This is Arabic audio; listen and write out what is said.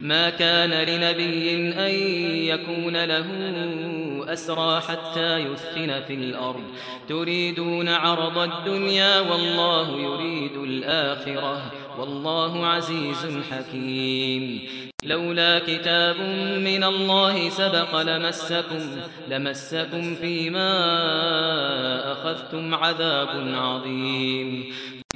ما كان لنبي أن يكون له أسرى حتى يثخن في الأرض. تريدون عرض الدنيا والله يريد الآخرة. والله عزيز حكيم. لولا كتاب من الله سبق لمسكم لمسكم فيما أخذتم عذاب عظيم.